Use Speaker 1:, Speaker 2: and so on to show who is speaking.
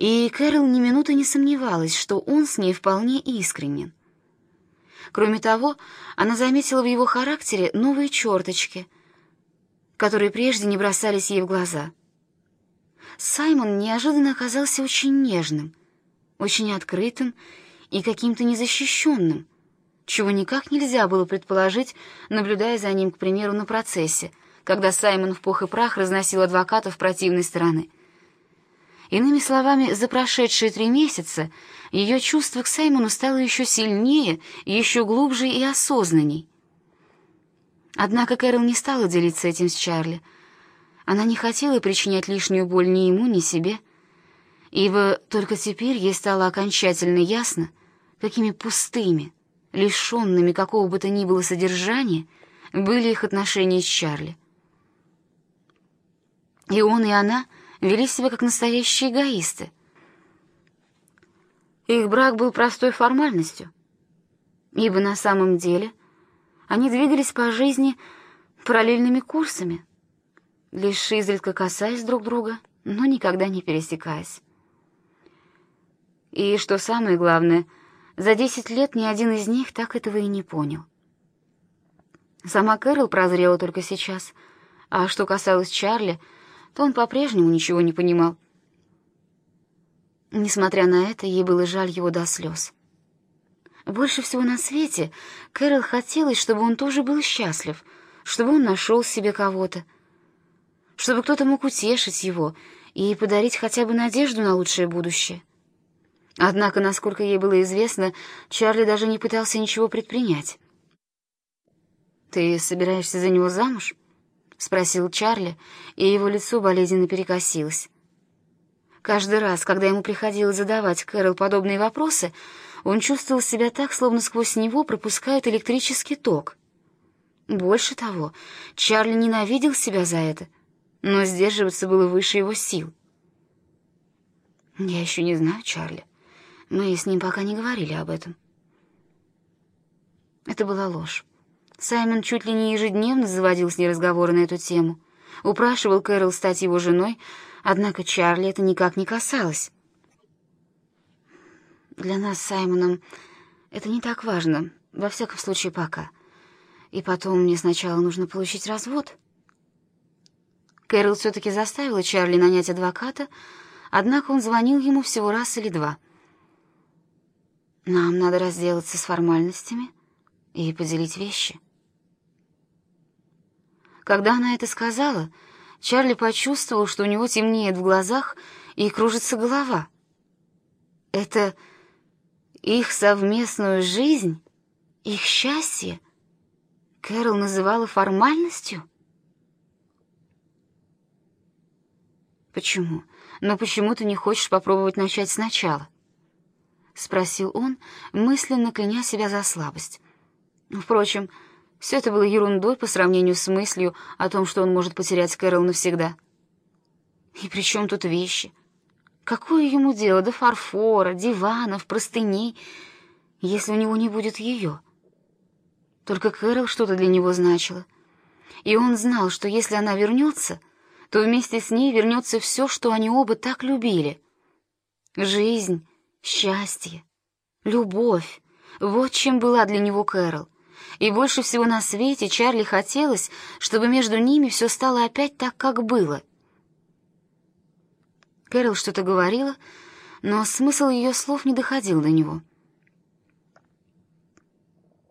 Speaker 1: и Кэрол ни минуты не сомневалась, что он с ней вполне искренен. Кроме того, она заметила в его характере новые черточки, которые прежде не бросались ей в глаза. Саймон неожиданно оказался очень нежным, очень открытым и каким-то незащищенным, чего никак нельзя было предположить, наблюдая за ним, к примеру, на процессе, когда Саймон в пух и прах разносил адвокатов противной стороны. Иными словами, за прошедшие три месяца ее чувство к Саймону стало еще сильнее, еще глубже и осознанней. Однако Кэрол не стала делиться этим с Чарли. Она не хотела причинять лишнюю боль ни ему, ни себе, ибо только теперь ей стало окончательно ясно, какими пустыми, лишенными какого бы то ни было содержания, были их отношения с Чарли. И он, и она вели себя как настоящие эгоисты. Их брак был простой формальностью, ибо на самом деле они двигались по жизни параллельными курсами, лишь изредка касаясь друг друга, но никогда не пересекаясь. И, что самое главное, за десять лет ни один из них так этого и не понял. Сама Кэрол прозрела только сейчас, а что касалось Чарли, то он по-прежнему ничего не понимал. Несмотря на это, ей было жаль его до слез. Больше всего на свете Кэрол хотелось, чтобы он тоже был счастлив, чтобы он нашел себе кого-то, чтобы кто-то мог утешить его и подарить хотя бы надежду на лучшее будущее. Однако, насколько ей было известно, Чарли даже не пытался ничего предпринять. «Ты собираешься за него замуж?» — спросил Чарли, и его лицо болезненно перекосилось. Каждый раз, когда ему приходилось задавать Кэрол подобные вопросы, он чувствовал себя так, словно сквозь него пропускают электрический ток. Больше того, Чарли ненавидел себя за это, но сдерживаться было выше его сил. «Я еще не знаю, Чарли. Мы с ним пока не говорили об этом». Это была ложь. Саймон чуть ли не ежедневно заводил с ней разговоры на эту тему, упрашивал Кэрол стать его женой, однако Чарли это никак не касалось. Для нас с Саймоном это не так важно, во всяком случае пока. И потом мне сначала нужно получить развод. Кэрол все-таки заставила Чарли нанять адвоката, однако он звонил ему всего раз или два. Нам надо разделаться с формальностями и поделить вещи. Когда она это сказала, Чарли почувствовал, что у него темнеет в глазах и кружится голова. Это их совместную жизнь, их счастье Кэрол называла формальностью? «Почему? Но почему ты не хочешь попробовать начать сначала?» — спросил он, мысленно кляня себя за слабость. Впрочем, все это было ерундой по сравнению с мыслью о том, что он может потерять Кэрол навсегда. И при чем тут вещи? Какое ему дело до фарфора, диванов, простыней, если у него не будет ее? Только Кэрол что-то для него значила. И он знал, что если она вернется, то вместе с ней вернется все, что они оба так любили. Жизнь, счастье, любовь — вот чем была для него Кэрол. И больше всего на свете Чарли хотелось, чтобы между ними все стало опять так, как было — Кэрол что-то говорила, но смысл ее слов не доходил до него.